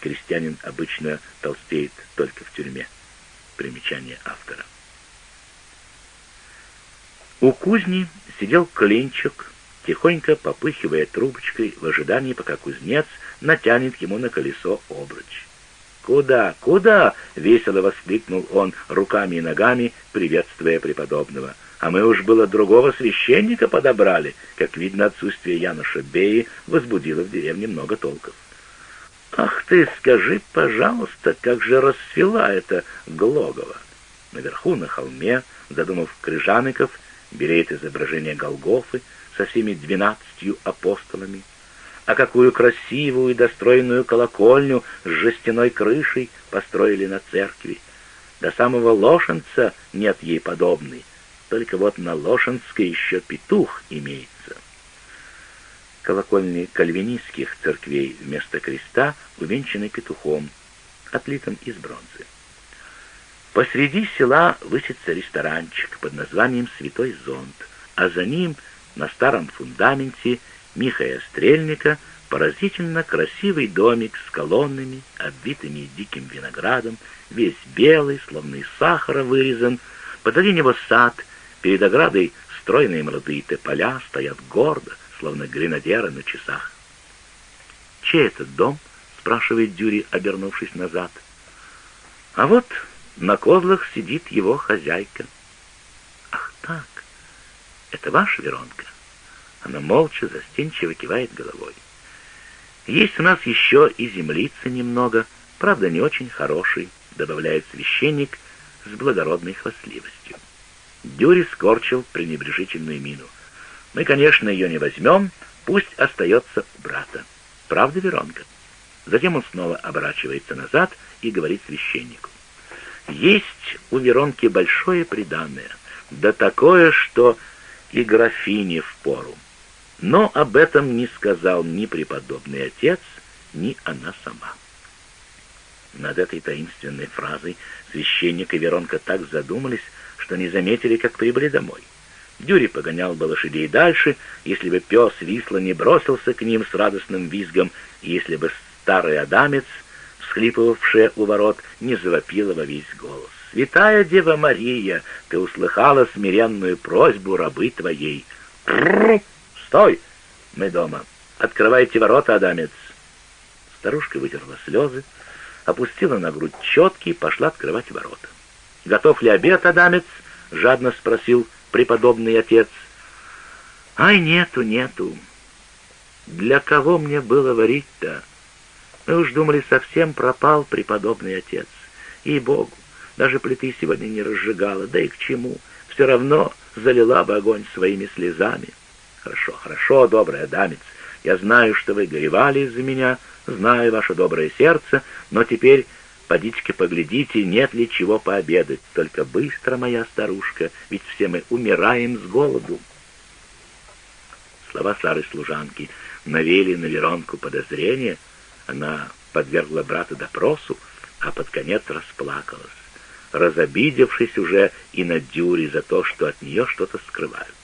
Крестьянин обычно толстеет только в тюрьме. Примечание автора. У кузни сидел Клинчик, тихонько попыхивая трубочкой в ожидании, пока кузнец натянет ему на колесо обруч. «Куда? Куда?» — весело воскликнул он руками и ногами, приветствуя преподобного. «А мы уж было другого священника подобрали. Как видно, отсутствие Януша Беи возбудило в деревне много толков». «Ах ты, скажи, пожалуйста, как же расцвела эта Глогова!» Наверху, на холме, задумав крыжаников, белеет изображение Голгофы со всеми двенадцатью апостолами. А какую красивую и достроенную колокольню с жестяной крышей построили на церкви. До самого Лошенца нет ей подобной, только вот на Лошенской еще петух имеется. Колокольни кальвинистских церквей вместо креста увенчаны петухом, отлитым из бронзы. Посреди села высится ресторанчик под названием «Святой зонт», а за ним на старом фундаменте Михая Стрельника поразительно красивый домик с колоннами, обвитыми диким виноградом, весь белый, словно из сахара вырезан. Позади него сад, перед оградой стройные молодые тополя стоят гордо, словно гренадеры на часах. «Чей этот дом?» — спрашивает Дюри, обернувшись назад. «А вот на козлах сидит его хозяйка». «Ах так, это ваша Веронка?» Она молча, застенчиво кивает головой. «Есть у нас еще и землица немного, правда, не очень хороший», — добавляет священник с благородной хвастливостью. Дюри скорчил пренебрежительную мину — мы, конечно, ее не возьмем, пусть остается у брата. Правда, Веронка?» Затем он снова оборачивается назад и говорит священнику. «Есть у Веронки большое преданное, да такое, что и графине впору. Но об этом не сказал ни преподобный отец, ни она сама». Над этой таинственной фразой священник и Веронка так задумались, что не заметили, как прибыли домой. Дюри погонял бы лошадей дальше, если бы пес висло не бросился к ним с радостным визгом, если бы старый адамец, всхлипывавший у ворот, не завопила во весь голос. «Святая Дева Мария, ты услыхала смиренную просьбу рабы твоей!» «Стой! Мы дома! Открывайте ворота, адамец!» Старушка вытерла слезы, опустила на грудь четки и пошла открывать ворота. «Готов ли обед, адамец?» — жадно спросил преподобный отец. Ай, нету, нету. Для кого мне было варить-то? Мы уж думали, совсем пропал преподобный отец. И богу, даже плиты сегодня не разжигала, да и к чему? Все равно залила бы огонь своими слезами. Хорошо, хорошо, добрая дамец, я знаю, что вы горевали из-за меня, знаю ваше доброе сердце, но теперь Подите-ка поглядите, нет ли чего пообедать. Только быстро, моя старушка, ведь все мы умираем с голоду. Слова старой служанки навели на Веронку подозрение. Она подвергла брата допросу, а под конец расплакалась, разобидевшись уже и на Дюре за то, что от нее что-то скрывают.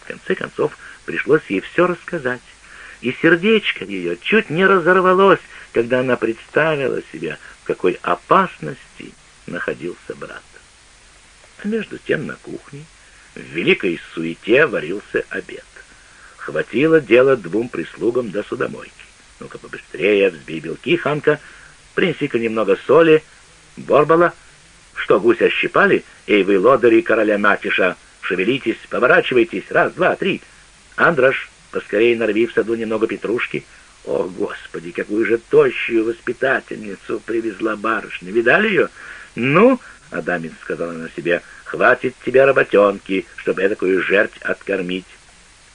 В конце концов, пришлось ей все рассказать, и сердечко ее чуть не разорвалось, когда она представила себе, какой опасности находился брат. А между тем на кухне в великой суете варился обед. Хватило дела двум прислугам до судомойки. Ну-ка побыстрее, взбей белки, Ханка, принеси-ка немного соли. Борбала, что, гуся ощипали? Эй, вы, лодыри короля Матиша, шевелитесь, поворачивайтесь, раз, два, три. Андраш, поскорее нарви в саду немного петрушки — о, Господи, какую же тощую воспитательницу привезла барышня. Видали ее? Ну, Адамин сказала на себе, хватит тебе работенки, чтобы такую жерть откормить.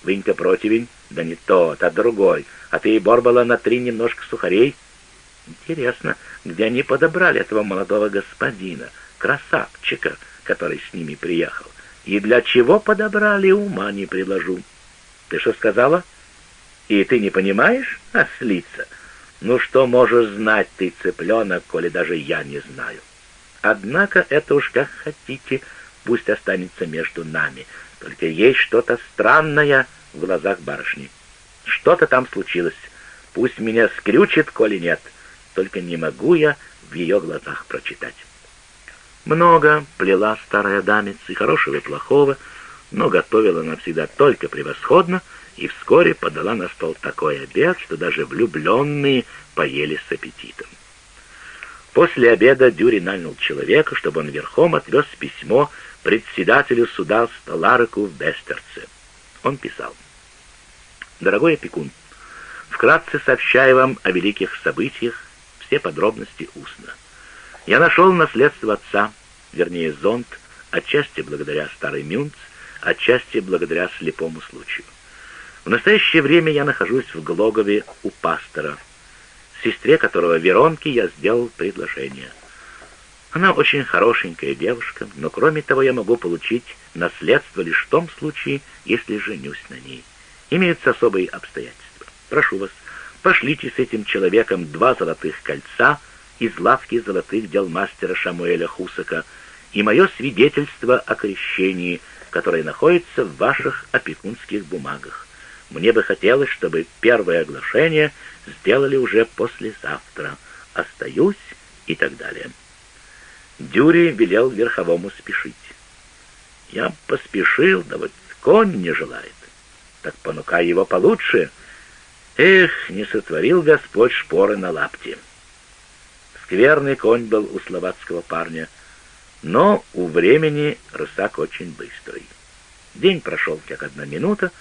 Вынь-ка противень, да не тот, а другой. А ты, Борбала, на три немножко сухарей. Интересно, где они подобрали этого молодого господина, красавчика, который с ними приехал? И для чего подобрали, ума не приложу. Ты что сказала? — и ты не понимаешь, ослица? Ну что можешь знать ты, цыпленок, коли даже я не знаю? Однако это уж как хотите, пусть останется между нами. Только есть что-то странное в глазах барышни. Что-то там случилось. Пусть меня скрючит, коли нет. только не могу я в ее глазах прочитать. Много плела старая дамица, и хорошего, и плохого, но готовила она всегда только превосходно, и вскоре подала на стол такой обед, что даже влюбленные поели с аппетитом. После обеда Дюри нанял человека, чтобы он верхом отвез письмо председателю суда Столарику в Бестерце. Он писал. «Дорогой опекун, вкратце сообщаю вам о великих событиях, все подробности устно. Я нашел наследство отца, вернее зонт, отчасти благодаря старой Мюнц, отчасти благодаря слепому случаю. В настоящее время я нахожусь в Глогове у пастора, сестре которого Веронке я сделал предложение. Она очень хорошенькая девушка, но кроме того я могу получить наследство лишь в том случае, если женюсь на ней. Имеются особые обстоятельства. Прошу вас, пошлите с этим человеком два золотых кольца из лавки золотых дел мастера Шамуэля Хусака и мое свидетельство о крещении, которое находится в ваших опекунских бумагах. Мне бы хотелось, чтобы первое оглашение сделали уже послезавтра. Остаюсь и так далее. Дюри велел верховому спешить. Я поспешил, да вот конь не желает. Так понукай его получше. Эх, не сотворил Господь шпоры на лапте. Скверный конь был у словацкого парня, но у времени рысак очень быстрый. День прошел как одна минута,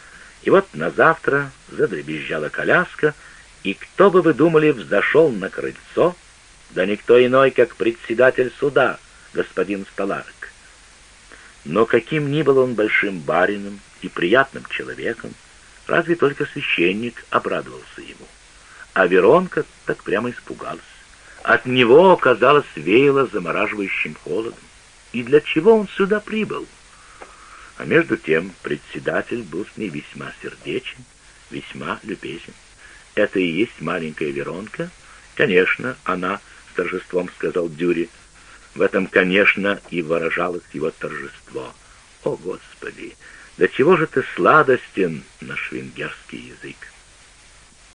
и вот на завтра задребезжала коляска, и кто бы вы думали, взошел на крыльцо, да никто иной, как председатель суда, господин Столарок. Но каким ни был он большим барином и приятным человеком, разве только священник обрадовался ему. А Веронка так прямо испугалась. От него, казалось, веяло замораживающим холодом. И для чего он сюда прибыл? А между тем председатель был с ней весьма сердечен, весьма любезен. Это и есть маленькая Веронка? Конечно, она, с торжеством сказал Дюри. В этом, конечно, и выражалось его торжество. О, Господи! До чего же ты сладостен, наш венгерский язык!